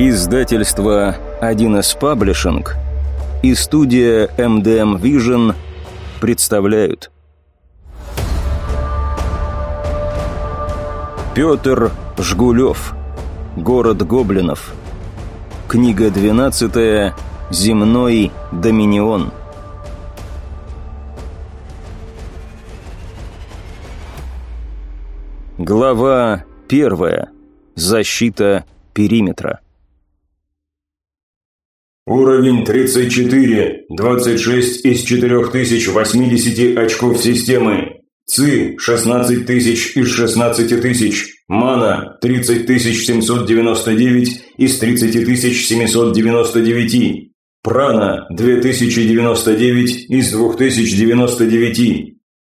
Издательство 1С Паблишинг и студия MDM Vision представляют. Петр Жгулев Город гоблинов Книга 12 Земной доминион Глава 1 Защита периметра Уровень 34, 26 из 4080 очков системы. ЦИ 16 тысяч из 16 тысяч. Мана 30 799 из 30 799. Прана 2099 из 2099.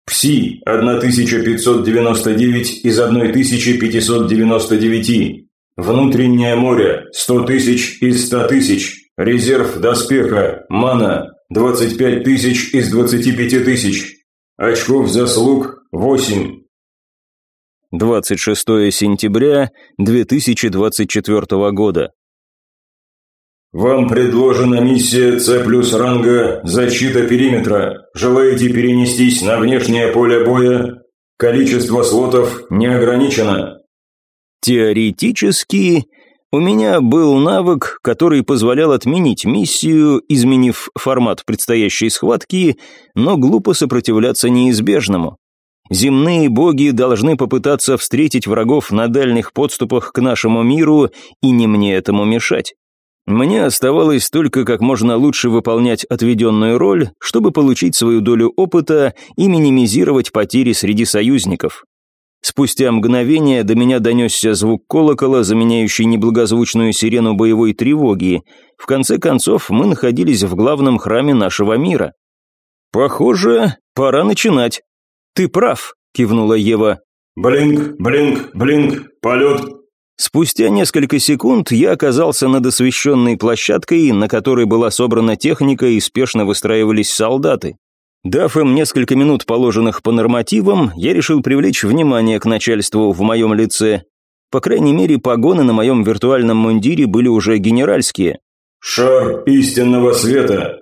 Пси 1599 из 1599. Внутреннее море 100 тысяч из 100 тысяч. Резерв доспеха, мана, 25 тысяч из 25 тысяч. Очков заслуг, 8. 26 сентября 2024 года. Вам предложена миссия С плюс ранга «Защита периметра». Желаете перенестись на внешнее поле боя? Количество слотов не ограничено. Теоретически у меня был навык, который позволял отменить миссию, изменив формат предстоящей схватки, но глупо сопротивляться неизбежному. Земные боги должны попытаться встретить врагов на дальних подступах к нашему миру, и не мне этому мешать. Мне оставалось только как можно лучше выполнять отведенную роль, чтобы получить свою долю опыта и минимизировать потери среди союзников. Спустя мгновение до меня донесся звук колокола, заменяющий неблагозвучную сирену боевой тревоги. В конце концов, мы находились в главном храме нашего мира. «Похоже, пора начинать». «Ты прав», — кивнула Ева. «Блинк, блинк, блинк, полет». Спустя несколько секунд я оказался над освещенной площадкой, на которой была собрана техника и спешно выстраивались солдаты. Дав им несколько минут, положенных по нормативам, я решил привлечь внимание к начальству в моем лице. По крайней мере, погоны на моем виртуальном мундире были уже генеральские. «Шар истинного света!»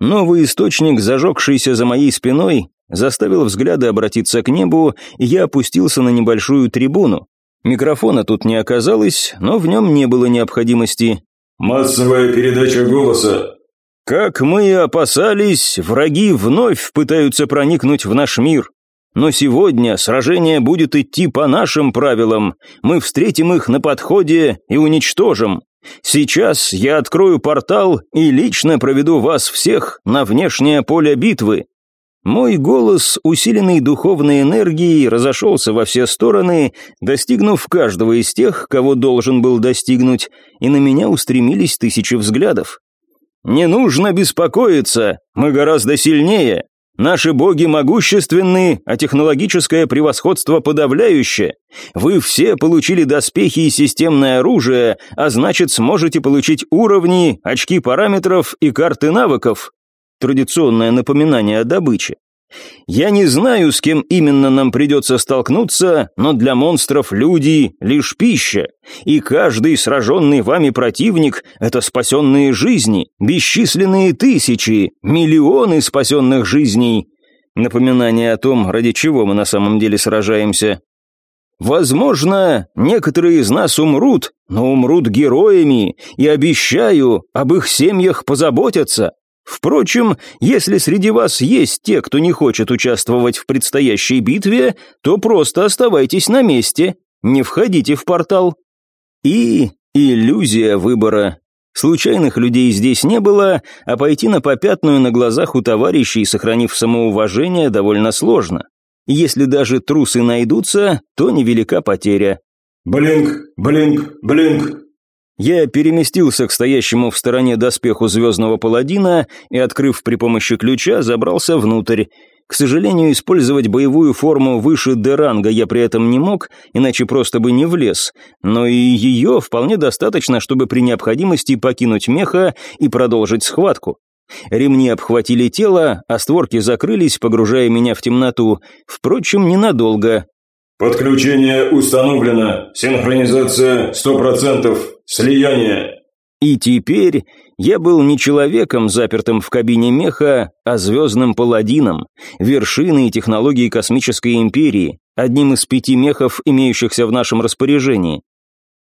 Новый источник, зажегшийся за моей спиной, заставил взгляды обратиться к небу, и я опустился на небольшую трибуну. Микрофона тут не оказалось, но в нем не было необходимости. «Массовая передача голоса. Как мы и опасались, враги вновь пытаются проникнуть в наш мир. Но сегодня сражение будет идти по нашим правилам. Мы встретим их на подходе и уничтожим. Сейчас я открою портал и лично проведу вас всех на внешнее поле битвы. Мой голос, усиленный духовной энергией, разошелся во все стороны, достигнув каждого из тех, кого должен был достигнуть, и на меня устремились тысячи взглядов. «Не нужно беспокоиться, мы гораздо сильнее. Наши боги могущественны, а технологическое превосходство подавляющее. Вы все получили доспехи и системное оружие, а значит сможете получить уровни, очки параметров и карты навыков. Традиционное напоминание о добыче. Я не знаю, с кем именно нам придется столкнуться, но для монстров люди — лишь пища, и каждый сраженный вами противник — это спасенные жизни, бесчисленные тысячи, миллионы спасенных жизней. Напоминание о том, ради чего мы на самом деле сражаемся. Возможно, некоторые из нас умрут, но умрут героями, и обещаю, об их семьях позаботятся. Впрочем, если среди вас есть те, кто не хочет участвовать в предстоящей битве, то просто оставайтесь на месте, не входите в портал. И иллюзия выбора. Случайных людей здесь не было, а пойти на попятную на глазах у товарищей, сохранив самоуважение, довольно сложно. Если даже трусы найдутся, то невелика потеря. «Блинк, блинк, блинк», я переместился к стоящему в стороне доспеху звездного паладина и, открыв при помощи ключа, забрался внутрь. К сожалению, использовать боевую форму выше Д-ранга я при этом не мог, иначе просто бы не влез, но и ее вполне достаточно, чтобы при необходимости покинуть меха и продолжить схватку. Ремни обхватили тело, а створки закрылись, погружая меня в темноту. Впрочем, ненадолго. «Подключение установлено. Синхронизация 100%. Слияние. И теперь я был не человеком, запертым в кабине меха, а звездным паладином, вершиной технологии космической империи, одним из пяти мехов, имеющихся в нашем распоряжении.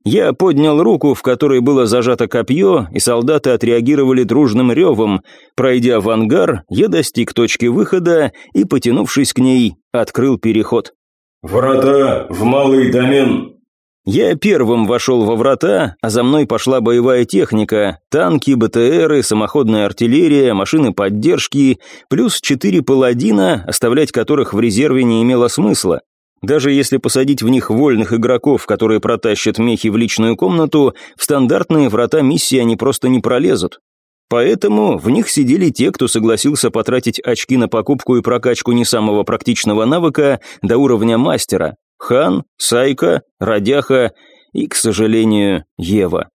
Я поднял руку, в которой было зажато копье, и солдаты отреагировали дружным ревом. Пройдя в ангар, я достиг точки выхода и, потянувшись к ней, открыл переход. «Врата в малый домен», я первым вошел во врата, а за мной пошла боевая техника, танки, БТРы, самоходная артиллерия, машины поддержки, плюс четыре паладина, оставлять которых в резерве не имело смысла. Даже если посадить в них вольных игроков, которые протащат мехи в личную комнату, в стандартные врата миссии они просто не пролезут. Поэтому в них сидели те, кто согласился потратить очки на покупку и прокачку не самого практичного навыка до уровня мастера, Хан, Сайка, Радяха и, к сожалению, Ева.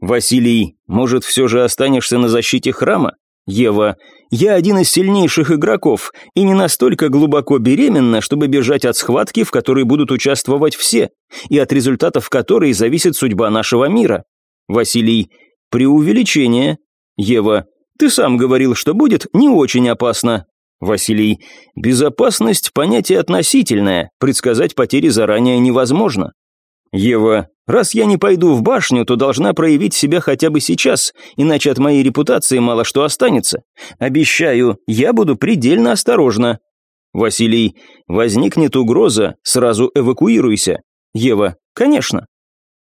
Василий, может, все же останешься на защите храма? Ева, я один из сильнейших игроков и не настолько глубоко беременна, чтобы бежать от схватки, в которой будут участвовать все, и от результатов которой зависит судьба нашего мира. Василий, преувеличение. Ева, ты сам говорил, что будет не очень опасно. Василий, безопасность – понятие относительное, предсказать потери заранее невозможно. Ева, раз я не пойду в башню, то должна проявить себя хотя бы сейчас, иначе от моей репутации мало что останется. Обещаю, я буду предельно осторожна. Василий, возникнет угроза, сразу эвакуируйся. Ева, конечно.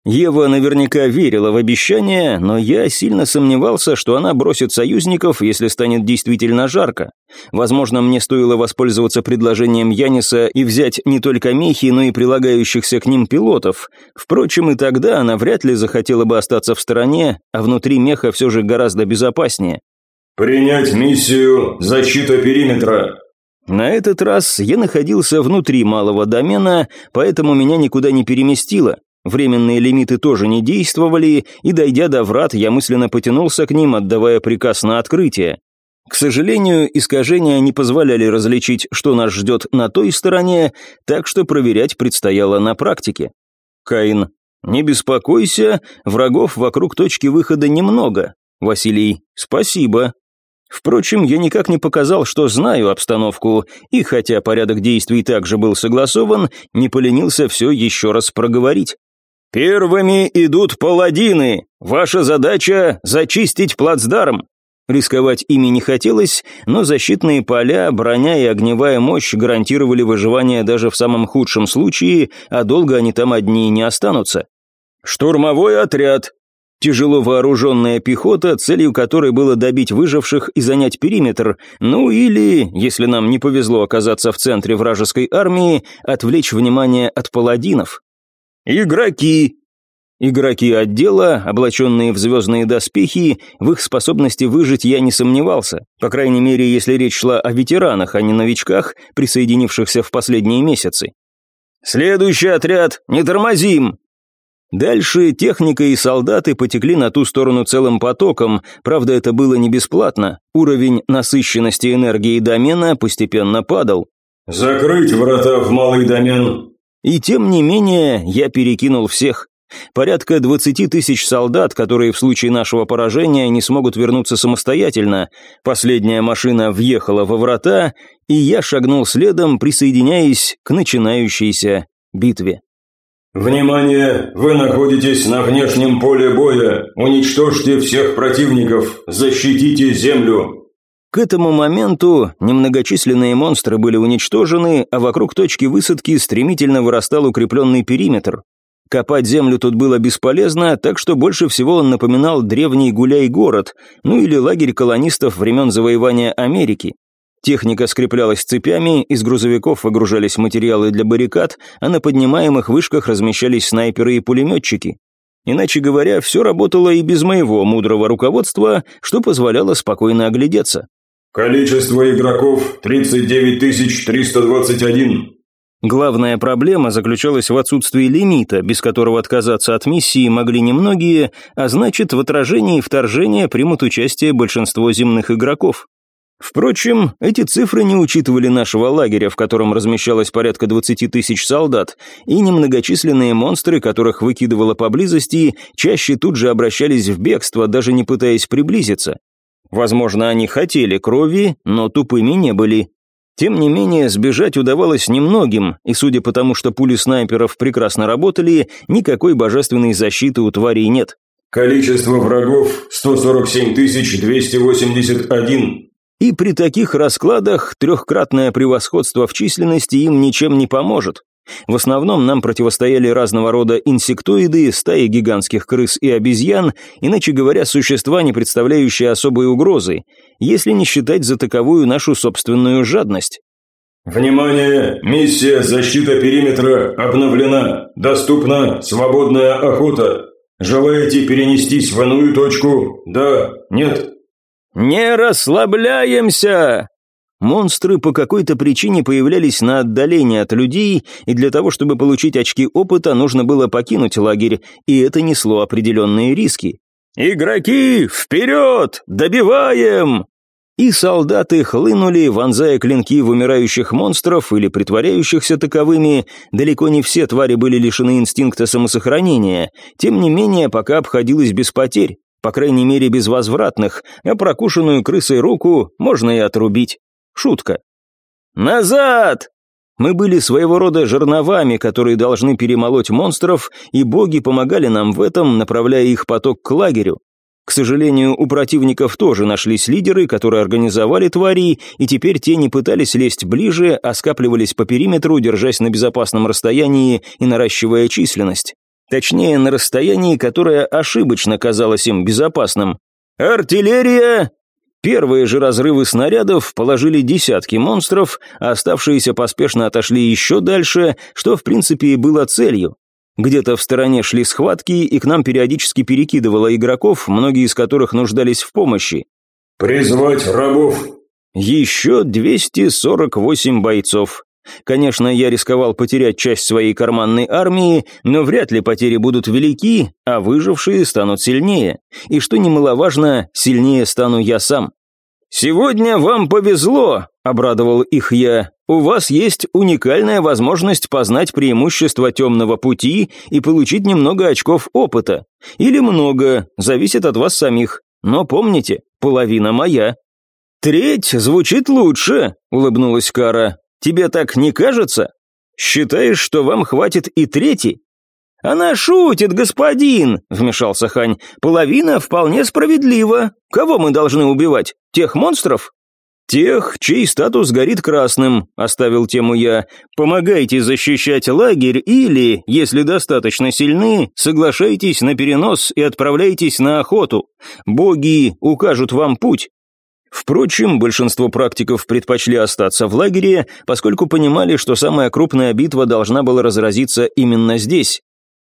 Ева наверняка верила в обещание, но я сильно сомневался, что она бросит союзников, если станет действительно жарко. Возможно, мне стоило воспользоваться предложением Яниса и взять не только мехи, но и прилагающихся к ним пилотов. Впрочем, и тогда она вряд ли захотела бы остаться в стороне, а внутри меха все же гораздо безопаснее. «Принять миссию «Защита периметра», на этот раз я находился внутри малого домена, поэтому меня никуда не переместило. Временные лимиты тоже не действовали, и, дойдя до врат, я мысленно потянулся к ним, отдавая приказ на открытие. К сожалению, искажения не позволяли различить, что нас ждет на той стороне, так что проверять предстояло на практике. Каин. «Не беспокойся, врагов вокруг точки выхода немного». Василий. «Спасибо». Впрочем, я никак не показал, что знаю обстановку, и хотя порядок действий также был согласован, не поленился все еще раз проговорить. «Первыми идут паладины. Ваша задача – зачистить плацдарм». Рисковать ими не хотелось, но защитные поля, броня и огневая мощь гарантировали выживание даже в самом худшем случае, а долго они там одни не останутся. «Штурмовой отряд. Тяжело вооруженная пехота, целью которой было добить выживших и занять периметр, ну или, если нам не повезло оказаться в центре вражеской армии, отвлечь внимание от паладинов. Игроки. Игроки отдела, облаченные в звездные доспехи, в их способности выжить я не сомневался, по крайней мере, если речь шла о ветеранах, а не новичках, присоединившихся в последние месяцы. «Следующий отряд, не тормозим!» Дальше техника и солдаты потекли на ту сторону целым потоком, правда это было не бесплатно, уровень насыщенности энергии домена постепенно падал. «Закрыть врата в малый домен», и тем не менее, я перекинул всех. Порядка 20 тысяч солдат, которые в случае нашего поражения не смогут вернуться самостоятельно. Последняя машина въехала во врата, и я шагнул следом, присоединяясь к начинающейся битве. «Внимание! Вы находитесь на внешнем поле боя. Уничтожьте всех противников. Защитите землю. К этому моменту немногочисленные монстры были уничтожены, а вокруг точки высадки стремительно вырастал укрепленный периметр. Копать землю тут было бесполезно, так что больше всего он напоминал древний гуляй-город, ну или лагерь колонистов времен завоевания Америки. Техника скреплялась цепями, из грузовиков выгружались материалы для баррикад, а на поднимаемых вышках размещались снайперы и пулеметчики. Иначе говоря, все работало и без моего мудрого руководства, что позволяло спокойно оглядеться. Количество игроков 39321. Главная проблема заключалась в отсутствии лимита, без которого отказаться от миссии могли немногие, а значит, в отражении вторжения примут участие большинство земных игроков. Впрочем, эти цифры не учитывали нашего лагеря, в котором размещалось порядка 20 тысяч солдат, и немногочисленные монстры, которых выкидывало поблизости, чаще тут же обращались в бегство, даже не пытаясь приблизиться. Возможно, они хотели крови, но тупыми не были. Тем не менее, сбежать удавалось немногим, и судя по тому, что пули снайперов прекрасно работали, никакой божественной защиты у тварей нет. Количество врагов 147 281. И при таких раскладах трехкратное превосходство в численности им ничем не поможет. В основном нам противостояли разного рода инсектоиды, стаи гигантских крыс и обезьян, иначе говоря, существа, не представляющие особой угрозы, если не считать за таковую нашу собственную жадность. «Внимание! Миссия «Защита периметра» обновлена. Доступна свободная охота. Желаете перенестись в иную точку? Да? Нет?» «Не расслабляемся!» Монстры по какой-то причине появлялись на отдалении от людей, и для того, чтобы получить очки опыта, нужно было покинуть лагерь, и это несло определенные риски. «Игроки, вперед! Добиваем!» И солдаты хлынули, вонзая клинки в умирающих монстров или притворяющихся таковыми. Далеко не все твари были лишены инстинкта самосохранения. Тем не менее, пока обходилось без потерь по крайней мере безвозвратных, а прокушенную крысой руку можно и отрубить. Шутка. «Назад!» Мы были своего рода жерновами, которые должны перемолоть монстров, и боги помогали нам в этом, направляя их поток к лагерю. К сожалению, у противников тоже нашлись лидеры, которые организовали твари, и теперь те не пытались лезть ближе, а скапливались по периметру, держась на безопасном расстоянии и наращивая численность. Точнее, на расстоянии, которое ошибочно казалось им безопасным. «Артиллерия!» Первые же разрывы снарядов положили десятки монстров, а оставшиеся поспешно отошли еще дальше, что в принципе и было целью. Где-то в стороне шли схватки, и к нам периодически перекидывало игроков, многие из которых нуждались в помощи. «Призвать рабов!» Еще 248 бойцов. Конечно, я рисковал потерять часть своей карманной армии, но вряд ли потери будут велики, а выжившие станут сильнее. И что немаловажно, сильнее стану я сам. «Сегодня вам повезло», — обрадовал их я. «У вас есть уникальная возможность познать преимущества темного пути и получить немного очков опыта. Или много, зависит от вас самих. Но помните, половина моя». «Треть звучит лучше», — улыбнулась Кара. Тебе так не кажется? Считаешь, что вам хватит и третий?» «Она шутит, господин!» — вмешался Хань. «Половина вполне справедлива. Кого мы должны убивать? Тех монстров?» «Тех, чей статус горит красным», — оставил тему я. «Помогайте защищать лагерь или, если достаточно сильны, соглашайтесь на перенос и отправляйтесь на охоту. Боги укажут вам путь. Впрочем, большинство практиков предпочли остаться в лагере, поскольку понимали, что самая крупная битва должна была разразиться именно здесь.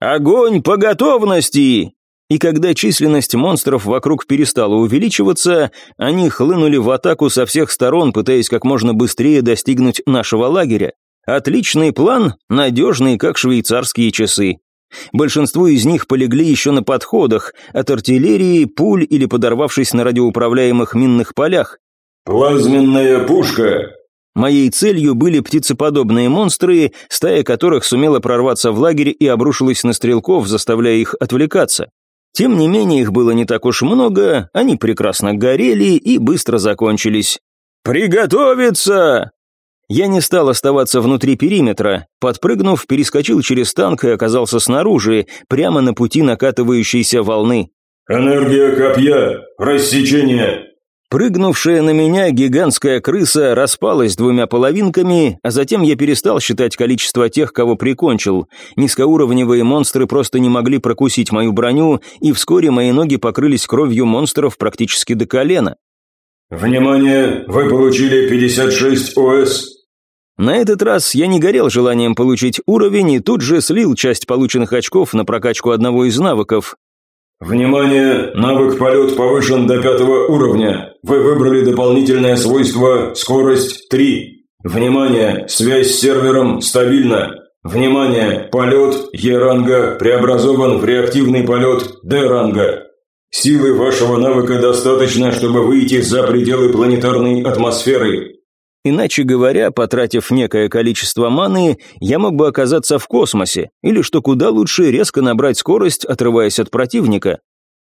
«Огонь по готовности!» И когда численность монстров вокруг перестала увеличиваться, они хлынули в атаку со всех сторон, пытаясь как можно быстрее достигнуть нашего лагеря. Отличный план, надежный, как швейцарские часы. Большинство из них полегли еще на подходах, от артиллерии, пуль или подорвавшись на радиоуправляемых минных полях. «Плазменная пушка!» Моей целью были птицеподобные монстры, стая которых сумела прорваться в лагерь и обрушилась на стрелков, заставляя их отвлекаться. Тем не менее, их было не так уж много, они прекрасно горели и быстро закончились. «Приготовиться!» Я не стал оставаться внутри периметра. Подпрыгнув, перескочил через танк и оказался снаружи, прямо на пути накатывающейся волны. «Энергия копья! Рассечение!» Прыгнувшая на меня гигантская крыса распалась двумя половинками, а затем я перестал считать количество тех, кого прикончил. Низкоуровневые монстры просто не могли прокусить мою броню, и вскоре мои ноги покрылись кровью монстров практически до колена. «Внимание! Вы получили 56 ОС!» На этот раз я не горел желанием получить уровень и тут же слил часть полученных очков на прокачку одного из навыков. «Внимание! Навык полет повышен до пятого уровня. Вы выбрали дополнительное свойство «Скорость 3». Внимание! Связь с сервером стабильна. Внимание! Полет Е-ранга преобразован в реактивный полет Д-ранга. Силы вашего навыка достаточно, чтобы выйти за пределы планетарной атмосферы. Иначе говоря, потратив некое количество маны, я мог бы оказаться в космосе, или, что куда лучше, резко набрать скорость, отрываясь от противника.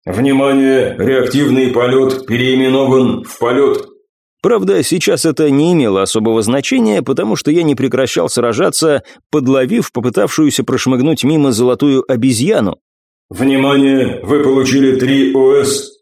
Внимание! Реактивный полет переименован в полет. Правда, сейчас это не имело особого значения, потому что я не прекращал сражаться, подловив попытавшуюся прошмыгнуть мимо золотую обезьяну. Внимание! Вы получили три ОС.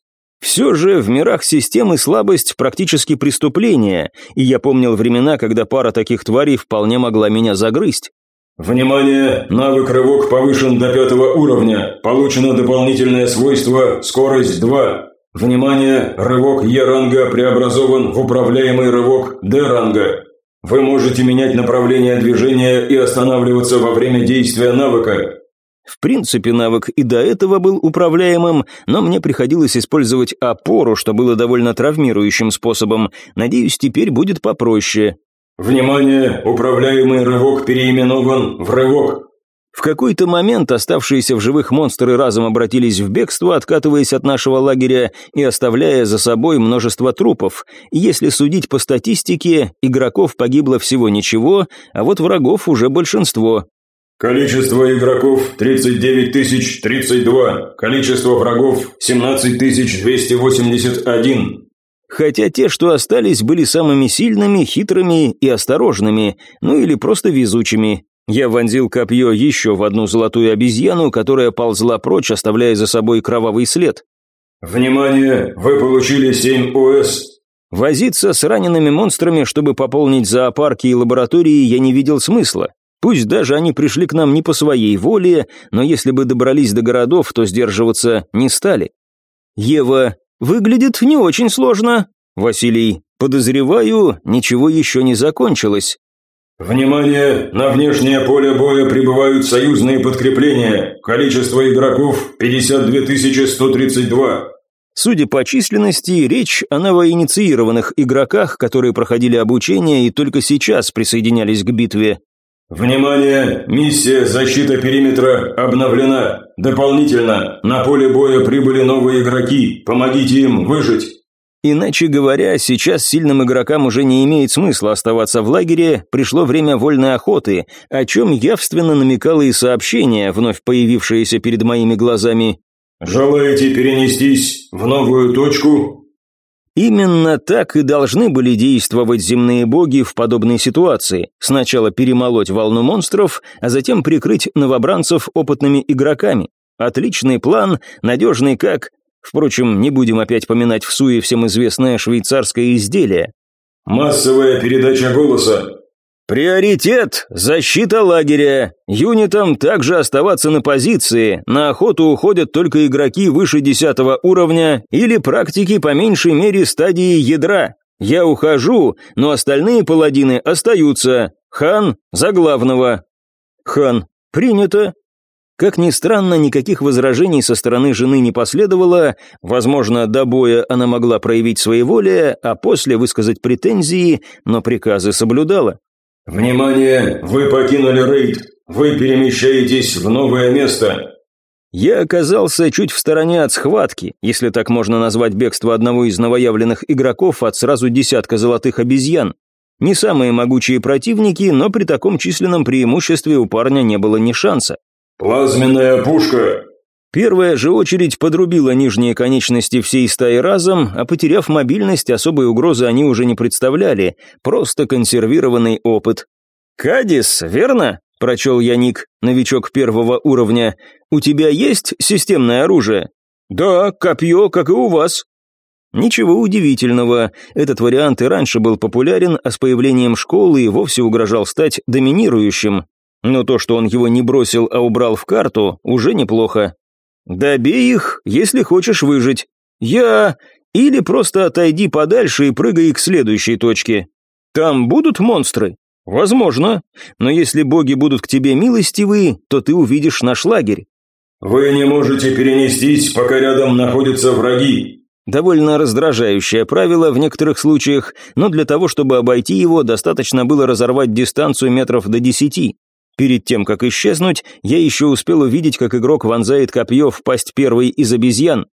Все же в мирах системы слабость практически преступление, и я помнил времена, когда пара таких тварей вполне могла меня загрызть. Внимание! Навык рывок повышен до пятого уровня. Получено дополнительное свойство скорость 2. Внимание! Рывок Е-ранга преобразован в управляемый рывок Д-ранга. Вы можете менять направление движения и останавливаться во время действия навыка. В принципе, навык и до этого был управляемым, но мне приходилось использовать опору, что было довольно травмирующим способом. Надеюсь, теперь будет попроще. «Внимание! Управляемый рывок переименован в рывок!» В какой-то момент оставшиеся в живых монстры разом обратились в бегство, откатываясь от нашего лагеря и оставляя за собой множество трупов. Если судить по статистике, игроков погибло всего ничего, а вот врагов уже большинство. Количество игроков 39 032. Количество врагов 17 281. Хотя те, что остались, были самыми сильными, хитрыми и осторожными, ну или просто везучими. Я вонзил копье еще в одну золотую обезьяну, которая ползла прочь, оставляя за собой кровавый след. «Внимание! Вы получили 7 ОС!» Возиться с ранеными монстрами, чтобы пополнить зоопарки и лаборатории, я не видел смысла. Пусть даже они пришли к нам не по своей воле, но если бы добрались до городов, то сдерживаться не стали. Ева, выглядит не очень сложно. Василий, подозреваю, ничего еще не закончилось. Внимание! На внешнее поле боя прибывают союзные подкрепления. Количество игроков 52 132. Судя по численности, речь о новоинициированных игроках, которые проходили обучение и только сейчас присоединялись к битве. Внимание! Миссия «Защита периметра» обновлена. Дополнительно, на поле боя прибыли новые игроки. Помогите им выжить. Иначе говоря, сейчас сильным игрокам уже не имеет смысла оставаться в лагере, пришло время вольной охоты, о чем явственно намекало и сообщение, вновь появившееся перед моими глазами. «Желаете перенестись в новую точку?» Именно так и должны были действовать земные боги в подобной ситуации. Сначала перемолоть волну монстров, а затем прикрыть новобранцев опытными игроками. Отличный план, надежный как... Впрочем, не будем опять поминать в суе всем известное швейцарское изделие. «Массовая передача голоса», Приоритет – защита лагеря. Юнитам также оставаться на позиции. На охоту уходят только игроки выше 10 уровня или практики по меньшей мере стадии ядра. Я ухожу, но остальные паладины остаются. Хан за главного. Хан, принято. Как ни странно, никаких возражений со стороны жены не последовало, возможно, до боя она могла проявить своеволие, а после высказать претензии, но приказы соблюдала. «Внимание! Вы покинули рейд! Вы перемещаетесь в новое место!» Я оказался чуть в стороне от схватки, если так можно назвать бегство одного из новоявленных игроков от сразу десятка золотых обезьян. Не самые могучие противники, но при таком численном преимуществе у парня не было ни шанса. «Плазменная пушка!» Первая же очередь подрубила нижние конечности всей стаи разом, а потеряв мобильность, особой угрозы они уже не представляли, просто консервированный опыт. «Кадис, верно?» – прочел я ник, новичок первого уровня. «У тебя есть системное оружие?» «Да, копье, как и у вас». Ничего удивительного, этот вариант и раньше был популярен, а с появлением школы и вовсе угрожал стать доминирующим. Но то, что он его не бросил, а убрал в карту, уже неплохо. «Добей их, если хочешь выжить. Я... Или просто отойди подальше и прыгай к следующей точке. Там будут монстры? Возможно. Но если боги будут к тебе милостивы, то ты увидишь наш лагерь». «Вы не можете перенестись, пока рядом находятся враги», Довольно раздражающее правило в некоторых случаях, но для того, чтобы обойти его, достаточно было разорвать дистанцию метров до десяти. Перед тем, как исчезнуть, я еще успел увидеть, как игрок вонзает копье в пасть первой из обезьян.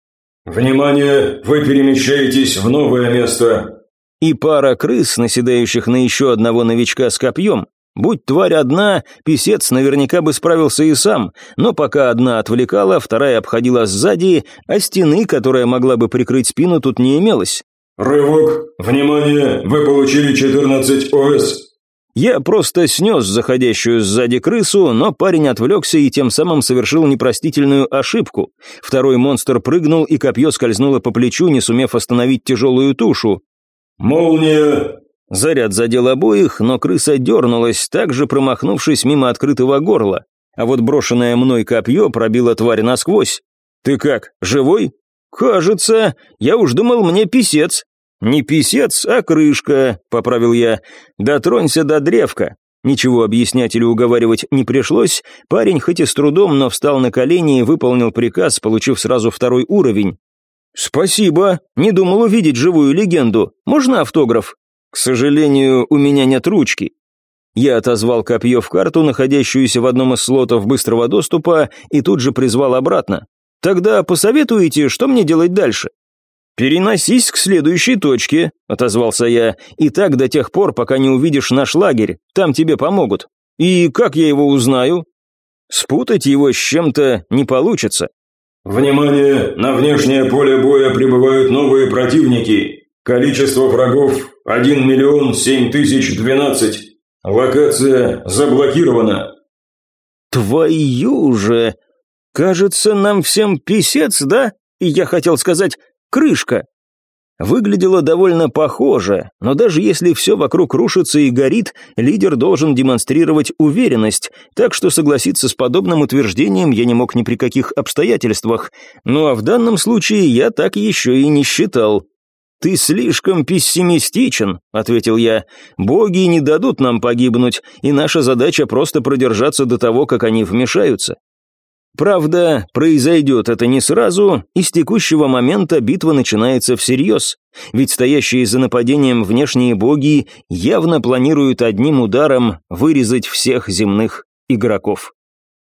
«Внимание! Вы перемещаетесь в новое место!» И пара крыс, наседающих на еще одного новичка с копьем. Будь тварь одна, писец наверняка бы справился и сам, но пока одна отвлекала, вторая обходила сзади, а стены, которая могла бы прикрыть спину, тут не имелось. «Рывок! Внимание! Вы получили 14 ОС!» Я просто снес заходящую сзади крысу, но парень отвлекся и тем самым совершил непростительную ошибку. Второй монстр прыгнул, и копье скользнуло по плечу, не сумев остановить тяжелую тушу. «Молния!» Заряд задел обоих, но крыса дернулась, также промахнувшись мимо открытого горла. А вот брошенное мной копье пробило тварь насквозь. «Ты как, живой?» «Кажется, я уж думал, мне писец». «Не писец, а крышка», — поправил я. «Дотронься до древка». Ничего объяснять или уговаривать не пришлось, парень хоть и с трудом, но встал на колени и выполнил приказ, получив сразу второй уровень. «Спасибо, не думал увидеть живую легенду. Можно автограф?» «К сожалению, у меня нет ручки». Я отозвал копье в карту, находящуюся в одном из слотов быстрого доступа, и тут же призвал обратно. «Тогда посоветуете, что мне делать дальше?» «Переносись к следующей точке», — отозвался я, «и так до тех пор, пока не увидишь наш лагерь, там тебе помогут. И как я его узнаю?» «Спутать его с чем-то не получится». «Внимание! На внешнее поле боя прибывают новые противники. Количество врагов – 1 миллион 7 тысяч 12. Локация заблокирована». «Твою же! Кажется, нам всем писец, да? И я хотел сказать крышка. Выглядело довольно похоже, но даже если все вокруг рушится и горит, лидер должен демонстрировать уверенность, так что согласиться с подобным утверждением я не мог ни при каких обстоятельствах. Ну а в данном случае я так еще и не считал. «Ты слишком пессимистичен», — ответил я. «Боги не дадут нам погибнуть, и наша задача просто продержаться до того, как они вмешаются. Правда, произойдет это не сразу, и с текущего момента битва начинается всерьез, ведь стоящие за нападением внешние боги явно планируют одним ударом вырезать всех земных игроков.